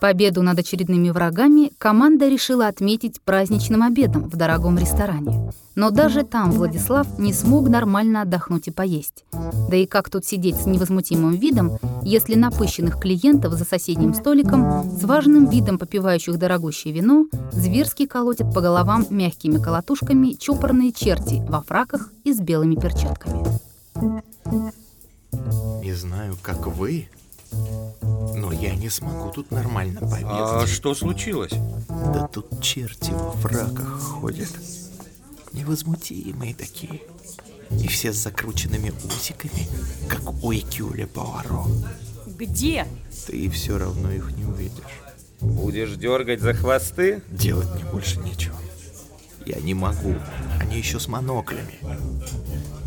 Победу над очередными врагами команда решила отметить праздничным обедом в дорогом ресторане. Но даже там Владислав не смог нормально отдохнуть и поесть. Да и как тут сидеть с невозмутимым видом, если напыщенных клиентов за соседним столиком с важным видом попивающих дорогущее вино зверски колотят по головам мягкими колотушками чопорные черти во фраках и с белыми перчатками. Не знаю, как вы, но я не смогу тут нормально поесть. А что случилось? Да тут черти во фраках ходят. Невозмутимые такие. И все с закрученными усиками, как у Экюля Пуаро. Где? Ты все равно их не увидишь. Будешь дергать за хвосты? Делать мне больше нечего. Я не могу. Они еще с моноклями.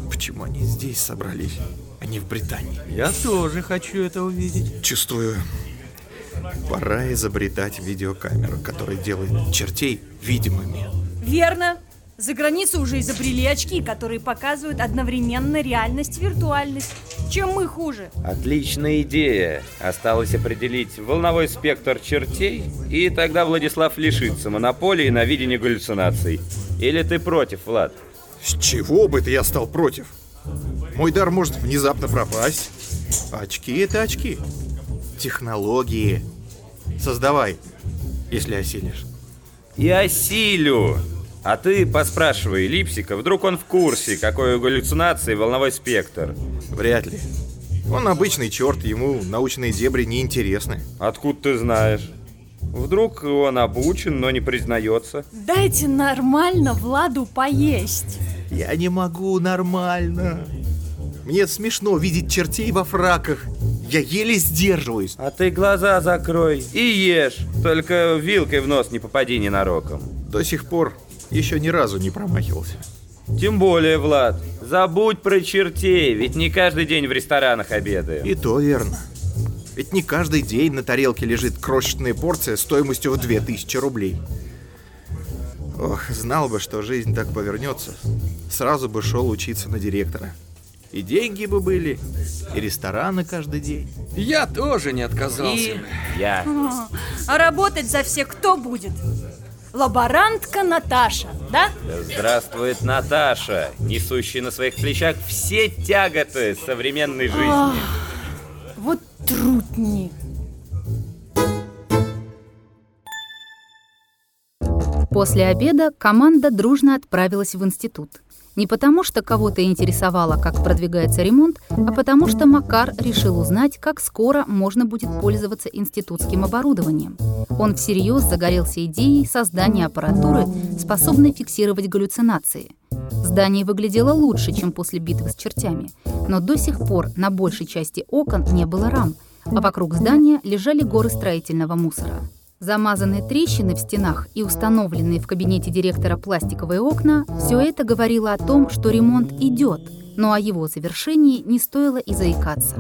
Почему они здесь собрались, а не в Британии? Я тоже хочу это увидеть. Чувствую, пора изобретать видеокамеру, которая делает чертей видимыми. Верно. За границу уже изобрели очки, которые показывают одновременно реальность и виртуальность. Чем мы хуже? Отличная идея. Осталось определить волновой спектр чертей, и тогда Владислав лишится монополии на видение галлюцинаций. Или ты против, Влад? С чего бы это я стал против? Мой дар может внезапно пропасть. Очки — это очки. Технологии. Создавай, если осилишь. Я осилю. А ты поспрашивай Липсика, вдруг он в курсе, какой у галлюцинации волновой спектр. Вряд ли. Он обычный черт, ему научные дебри не интересны. Откуда ты знаешь? Вдруг он обучен, но не признается. Дайте нормально Владу поесть. Я не могу нормально. Мне смешно видеть чертей во фраках. Я еле сдерживаюсь. А ты глаза закрой и ешь. Только вилкой в нос не попади ненароком. До сих пор еще ни разу не промахивался. Тем более, Влад, забудь про чертей, ведь не каждый день в ресторанах обедаем. И то верно. Ведь не каждый день на тарелке лежит крошечная порция стоимостью в 2000 рублей. Ох, знал бы, что жизнь так повернется, сразу бы шел учиться на директора. И деньги бы были, и рестораны каждый день. Я тоже не отказался. И я. А работать за всех кто будет? Лаборантка Наташа, да? Да здравствует Наташа, несущая на своих плечах все тяготы современной жизни. Вот трудник. После обеда команда дружно отправилась в институт. Не потому, что кого-то интересовало, как продвигается ремонт, а потому что Макар решил узнать, как скоро можно будет пользоваться институтским оборудованием. Он всерьез загорелся идеей создания аппаратуры, способной фиксировать галлюцинации. Здание выглядело лучше, чем после битвы с чертями, но до сих пор на большей части окон не было рам, а вокруг здания лежали горы строительного мусора. Замазанные трещины в стенах и установленные в кабинете директора пластиковые окна – все это говорило о том, что ремонт идет, но о его завершении не стоило и заикаться.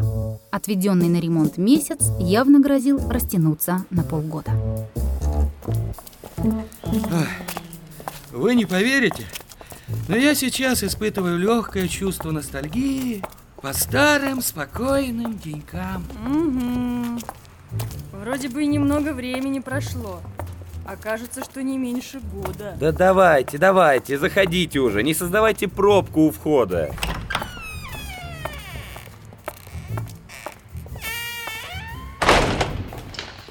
Отведенный на ремонт месяц явно грозил растянуться на полгода. Вы не поверите, но я сейчас испытываю легкое чувство ностальгии по старым спокойным денькам. Угу. Вроде бы и немного времени прошло. А кажется, что не меньше года. Да давайте, давайте, заходите уже, не создавайте пробку у входа.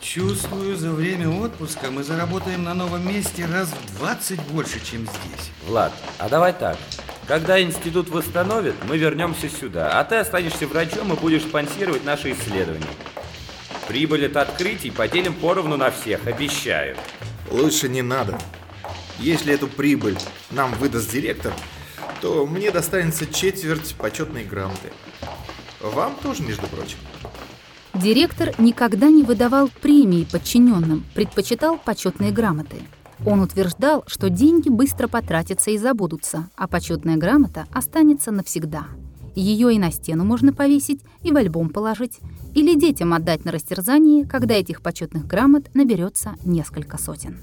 Чувствую, за время отпуска мы заработаем на новом месте раз в 20 больше, чем здесь. Влад, а давай так. Когда институт восстановит, мы вернемся сюда, а ты останешься врачом и будешь спонсировать наши исследования. Прибыль от открытий поделим поровну на всех, обещаю. Лучше не надо. Если эту прибыль нам выдаст директор, то мне достанется четверть почетной грамоты. Вам тоже, между прочим. Директор никогда не выдавал премии подчиненным, предпочитал почетные грамоты. Он утверждал, что деньги быстро потратятся и забудутся, а почетная грамота останется навсегда. Ее и на стену можно повесить, и в альбом положить, или детям отдать на растерзание, когда этих почетных грамот наберется несколько сотен.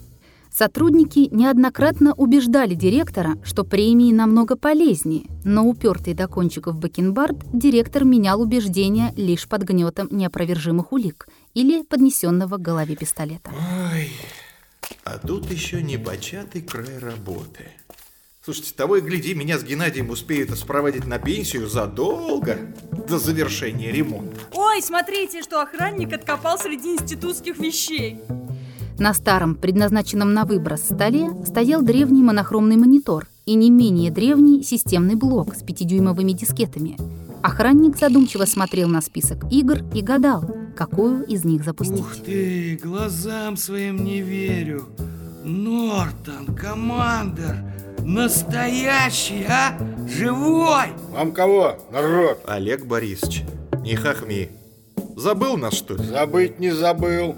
Сотрудники неоднократно убеждали директора, что премии намного полезнее, но упертый до кончиков бакенбард директор менял убеждения лишь под гнетом неопровержимых улик или поднесенного к голове пистолета. Ой, а тут еще непочатый край работы. Слушайте, того и гляди, меня с Геннадием успеют спроводить на пенсию задолго до завершения ремонта. Ой, смотрите, что охранник откопал среди институтских вещей. На старом, предназначенном на выброс столе стоял древний монохромный монитор и не менее древний системный блок с пятидюймовыми дискетами. Охранник задумчиво смотрел на список игр и гадал, какую из них запустить. Ух ты, глазам своим не верю. Нортон, командер, настоящий, а? Живой! Вам кого, народ? Олег Борисович, не хохми. Забыл нас, что ли? Забыть не забыл.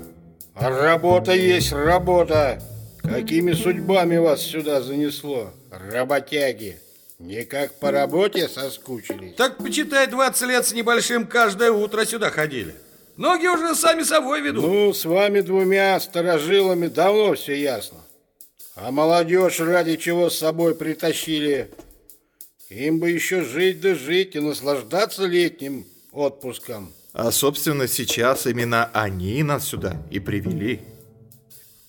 А работа есть работа. Какими судьбами вас сюда занесло, работяги? Никак по работе соскучились? Так почитай, 20 лет с небольшим каждое утро сюда ходили. Ноги уже сами собой ведут. Ну, с вами двумя сторожилами давно все ясно. А молодежь ради чего с собой притащили? Им бы еще жить да жить и наслаждаться летним отпуском. А, собственно, сейчас именно они нас сюда и привели.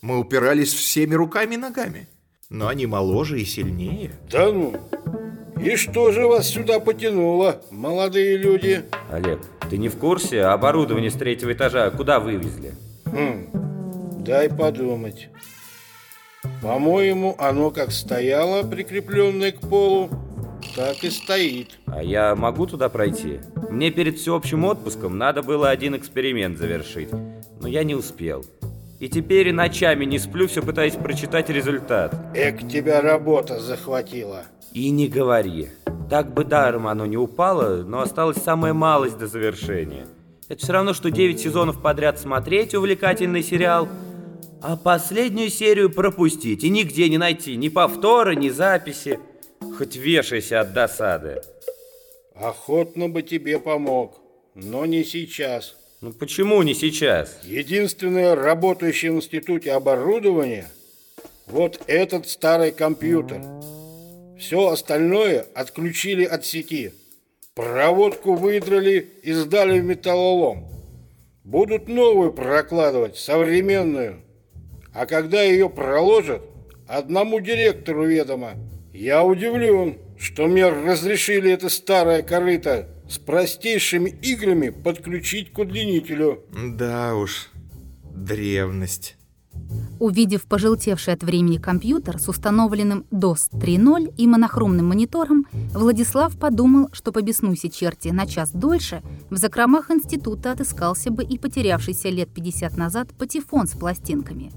Мы упирались всеми руками и ногами. Но они моложе и сильнее. Да ну, и что же вас сюда потянуло, молодые люди? Олег, ты не в курсе? Оборудование с третьего этажа куда вывезли? Хм, дай подумать. По-моему, оно как стояло, прикрепленное к полу, так и стоит. А я могу туда пройти? Мне перед всеобщим отпуском надо было один эксперимент завершить, но я не успел. И теперь ночами не сплю, все пытаясь прочитать результат. Эк, тебя работа захватила. И не говори. Так бы даром оно не упало, но осталась самая малость до завершения. Это все равно, что 9 сезонов подряд смотреть увлекательный сериал, а последнюю серию пропустить и нигде не найти ни повтора, ни записи. Хоть вешайся от досады. Охотно бы тебе помог, но не сейчас. Ну почему не сейчас? Единственное работающее в институте оборудование – вот этот старый компьютер. Все остальное отключили от сети. Проводку выдрали и сдали в металлолом. Будут новую прокладывать, современную. А когда ее проложат, одному директору ведомо. Я удивлен, что мне разрешили это старое корыто с простейшими играми подключить к удлинителю. Да уж, древность. Увидев пожелтевший от времени компьютер с установленным DOS 3.0 и монохромным монитором, Владислав подумал, что побеснуйся черти на час дольше, в закромах института отыскался бы и потерявшийся лет 50 назад патефон с пластинками.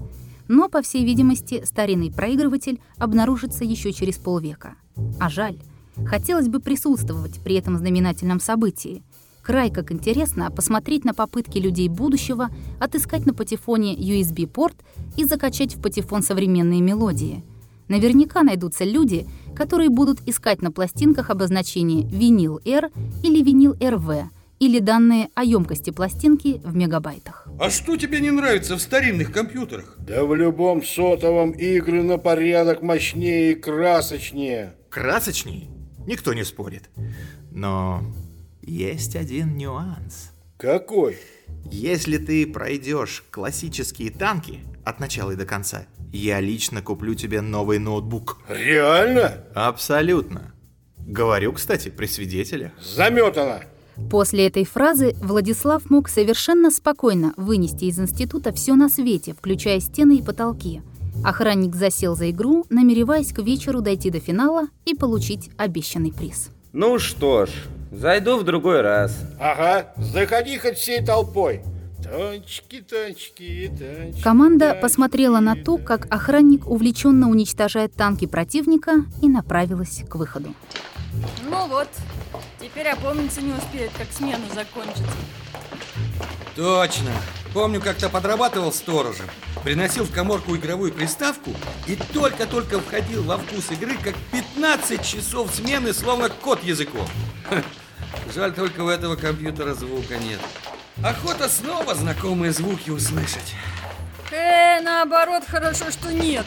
Но, по всей видимости, старинный проигрыватель обнаружится еще через полвека. А жаль. Хотелось бы присутствовать при этом знаменательном событии. Край как интересно посмотреть на попытки людей будущего отыскать на патефоне USB-порт и закачать в патефон современные мелодии. Наверняка найдутся люди, которые будут искать на пластинках обозначение «винил R» или «винил RV», или данные о емкости пластинки в мегабайтах. А что тебе не нравится в старинных компьютерах? Да в любом сотовом игры на порядок мощнее и красочнее. Красочней? Никто не спорит. Но есть один нюанс. Какой? Если ты пройдешь классические танки от начала и до конца, я лично куплю тебе новый ноутбук. Реально? Абсолютно. Говорю, кстати, при свидетелях. Заметано. После этой фразы Владислав мог совершенно спокойно вынести из института все на свете, включая стены и потолки. Охранник засел за игру, намереваясь к вечеру дойти до финала и получить обещанный приз. Ну что ж, зайду в другой раз. Ага, заходи хоть всей толпой. Танчики, танчики, танчики. Команда танчики, посмотрела на то, как охранник увлеченно уничтожает танки противника и направилась к выходу. Ну вот, теперь опомниться не успеет, как смена закончится. Точно. Помню, как-то подрабатывал сторожем. Приносил в коморку игровую приставку и только-только входил во вкус игры, как 15 часов смены, словно кот языком. Ха, Жаль, только у этого компьютера звука нет. Охота снова знакомые звуки услышать. Э, наоборот, хорошо, что нет.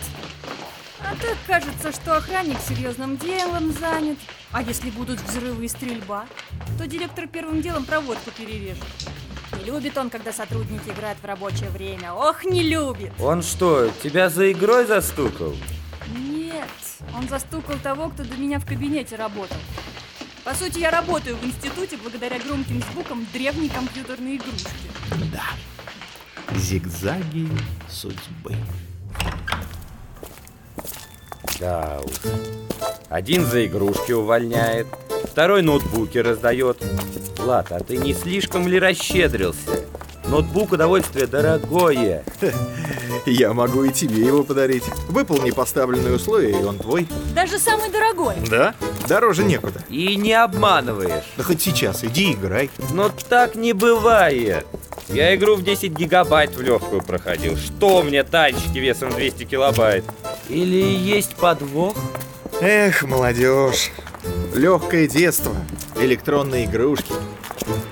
Так кажется, что охранник серьезным делом занят. А если будут взрывы и стрельба, то директор первым делом проводку перережет. Не любит он, когда сотрудники играют в рабочее время. Ох, не любит! Он что, тебя за игрой застукал? Нет, он застукал того, кто до меня в кабинете работал. По сути, я работаю в институте благодаря громким звукам древней компьютерной игрушки. Да. Зигзаги судьбы. Да уж. Один за игрушки увольняет, второй ноутбуки раздает. Влад, а ты не слишком ли расщедрился? Ноутбук удовольствие дорогое. Я могу и тебе его подарить. Выполни поставленные условия, и он твой. Даже самый дорогой. Да? Дороже некуда. И не обманываешь. Да хоть сейчас, иди играй. Но так не бывает. Я игру в 10 гигабайт в легкую проходил. Что мне танчики весом 200 килобайт? Или есть подвох? Эх, молодежь. Легкое детство. Электронные игрушки.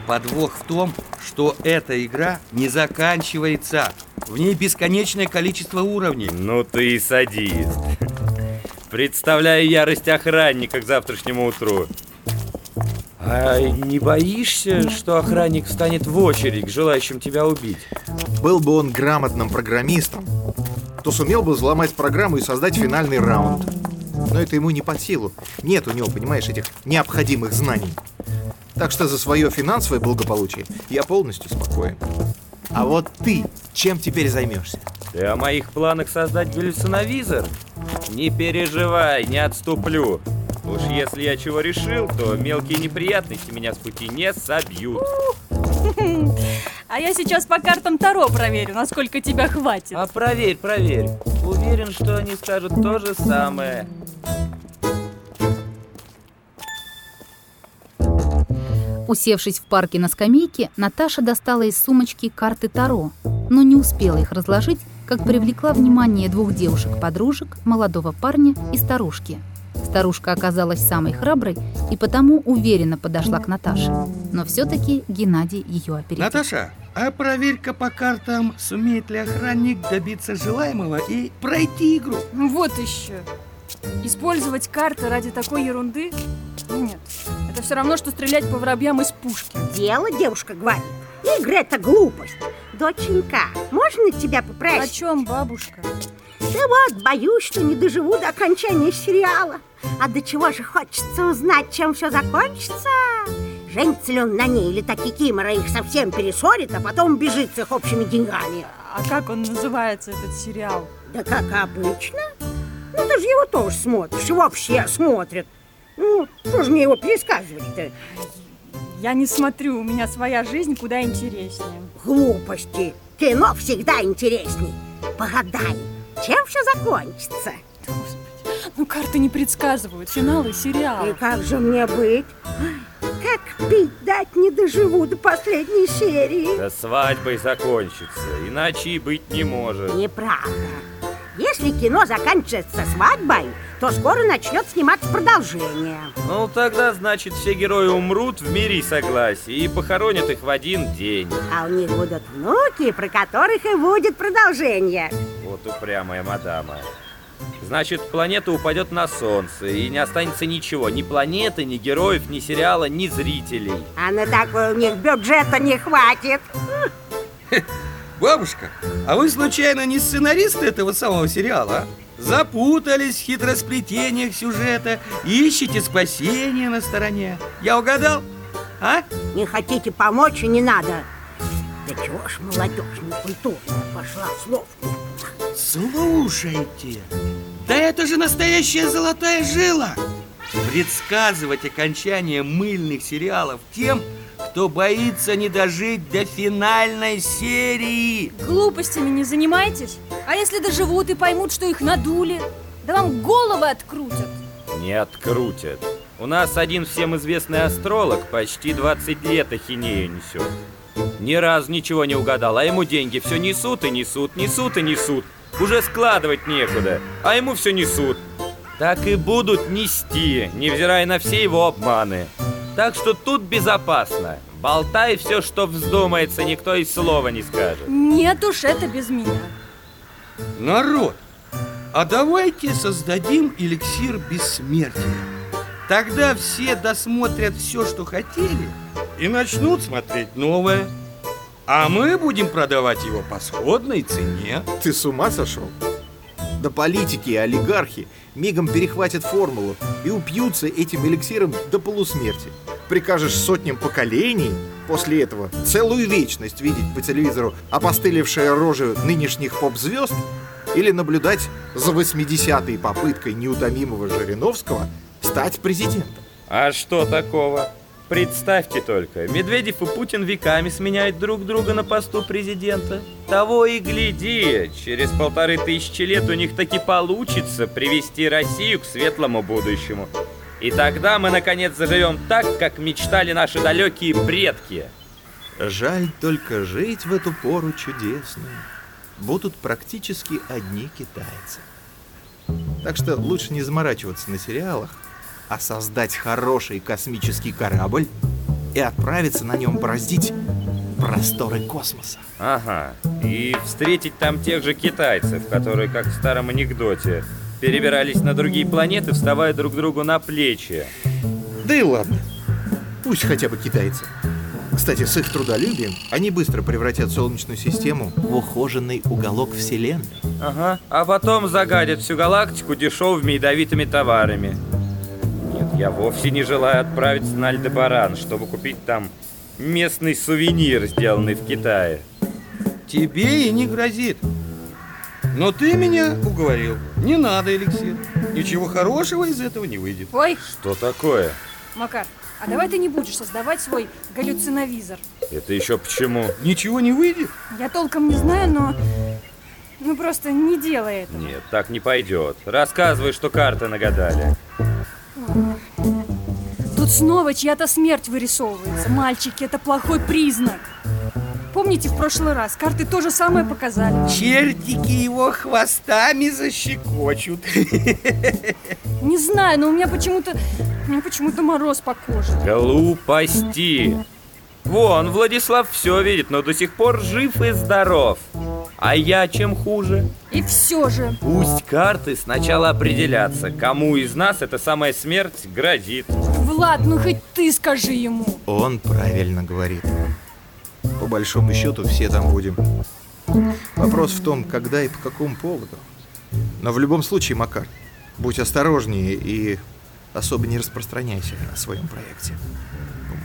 Подвох в том, что эта игра не заканчивается. В ней бесконечное количество уровней. Ну ты и садист. Представляю ярость охранника к завтрашнему утру. А не боишься, что охранник встанет в очередь к желающим тебя убить? Был бы он грамотным программистом, то сумел бы взломать программу и создать финальный раунд. Но это ему не под силу. Нет у него, понимаешь, этих необходимых знаний. Так что за свое финансовое благополучие я полностью спокоен. А вот ты чем теперь займешься? Ты о моих планах создать галлюциновизор? Не переживай, не отступлю. Уж если я чего решил, то мелкие неприятности меня с пути не собьют. А я сейчас по картам Таро проверю, насколько тебя хватит. А проверь, проверь. Уверен, что они скажут то же самое. Усевшись в парке на скамейке, Наташа достала из сумочки карты Таро, но не успела их разложить, как привлекла внимание двух девушек-подружек, молодого парня и старушки. Старушка оказалась самой храброй и потому уверенно подошла к Наташе. Но все-таки Геннадий ее опередил. Наташа, а проверь-ка по картам, сумеет ли охранник добиться желаемого и пройти игру. Ну Вот еще. Использовать карты ради такой ерунды? Нет. Это все равно, что стрелять по воробьям из пушки. Дело, девушка говорит. Игра это глупость. Доченька, можно тебя О попросить? чем, бабушка? Да вот, боюсь, что не доживу до окончания сериала. А до чего же хочется узнать, чем все закончится? Женится ли он на ней, или таки Кимора их совсем перессорит, а потом бежит с их общими деньгами? А как он называется, этот сериал? Да как обычно. Ну, ты же его тоже смотришь, и вообще смотрят. Ну, что же мне его пересказывать-то? Я не смотрю, у меня своя жизнь куда интереснее. Глупости. Кино всегда интересней. Погадай, чем все закончится? Ну, карты не предсказывают финалы И сериала. как же мне быть? Как пить дать не доживу до последней серии? Да свадьбой закончится, иначе и быть не может. Неправда. Если кино заканчивается свадьбой, то скоро начнет сниматься продолжение. Ну тогда, значит, все герои умрут в мире и согласии и похоронят их в один день. А у них будут внуки, про которых и будет продолжение. Вот упрямая мадама. Значит, планета упадет на Солнце, и не останется ничего. Ни планеты, ни героев, ни сериала, ни зрителей. А на такой у них бюджета не хватит. Бабушка, а вы случайно не сценаристы этого самого сериала, а? Запутались в хитросплетениях сюжета, ищете спасение на стороне. Я угадал? А? Не хотите помочь и не надо. Да чего ж молодежь некультурная пошла слов нет. Слушайте, да это же настоящая золотая жила! Предсказывать окончание мыльных сериалов тем, кто боится не дожить до финальной серии. Глупостями не занимайтесь. А если доживут и поймут, что их надули? Да вам головы открутят. Не открутят. У нас один всем известный астролог почти 20 лет ахинею несет. Ни разу ничего не угадал, а ему деньги все несут и несут, несут и несут. Уже складывать некуда, а ему все несут. Так и будут нести, невзирая на все его обманы. Так что тут безопасно. Болтай все, что вздумается, никто и слова не скажет. Нет уж, это без меня. Народ, А давайте создадим эликсир бессмертия. Тогда все досмотрят все, что хотели, и начнут смотреть новое. А мы будем продавать его по сходной цене. Ты с ума сошел? Да политики и олигархи мигом перехватят формулу и упьются этим эликсиром до полусмерти. Прикажешь сотням поколений после этого целую вечность видеть по телевизору опостылевшие рожи нынешних поп-звезд или наблюдать за 80-й попыткой неутомимого Жириновского стать президентом. А что такого? Представьте только, Медведев и Путин веками сменяют друг друга на посту президента. Того и гляди, через полторы тысячи лет у них таки получится привести Россию к светлому будущему. И тогда мы наконец заживем так, как мечтали наши далекие предки. Жаль только жить в эту пору чудесную. Будут практически одни китайцы. Так что лучше не заморачиваться на сериалах, а создать хороший космический корабль и отправиться на нем бороздить просторы космоса. Ага, и встретить там тех же китайцев, которые, как в старом анекдоте, перебирались на другие планеты, вставая друг другу на плечи. Да и ладно, пусть хотя бы китайцы. Кстати, с их трудолюбием они быстро превратят Солнечную систему в ухоженный уголок Вселенной. Ага, а потом загадят всю галактику дешевыми ядовитыми товарами. Я вовсе не желаю отправиться на Альдебаран, чтобы купить там местный сувенир, сделанный в Китае. Тебе и не грозит. Но ты меня уговорил. Не надо эликсир. Ничего хорошего из этого не выйдет. Ой, Что такое? Макар, а давай ты не будешь создавать свой галлюциновизор. Это еще почему? Ничего не выйдет. Я толком не знаю, но... Ну просто не делай этого. Нет, так не пойдет. Рассказывай, что карты нагадали. Тут снова чья-то смерть вырисовывается. Мальчики, это плохой признак. Помните, в прошлый раз карты то же самое показали? Чертики его хвостами защекочут. Не знаю, но у меня почему-то... У меня почему-то мороз по коже. Глупости. Вон, Владислав все видит, но до сих пор жив и здоров. А я чем хуже? И все же. Пусть карты сначала определятся, кому из нас эта самая смерть грозит. Влад, ну хоть ты скажи ему. Он правильно говорит. По большому счету все там будем. Вопрос в том, когда и по какому поводу. Но в любом случае, Макар, будь осторожнее и особо не распространяйся о своем проекте.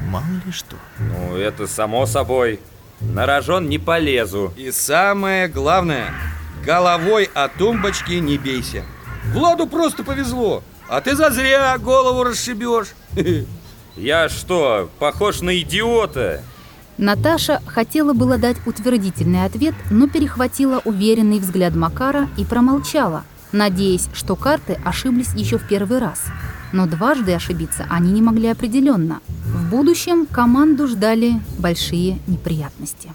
Мало ли что. Ну, это само собой. На рожон не полезу. И самое главное, головой о тумбочки не бейся. Владу просто повезло, а ты зазря голову расшибешь. Я что, похож на идиота? Наташа хотела было дать утвердительный ответ, но перехватила уверенный взгляд Макара и промолчала, надеясь, что карты ошиблись еще в первый раз. Но дважды ошибиться они не могли определенно. В будущем команду ждали большие неприятности.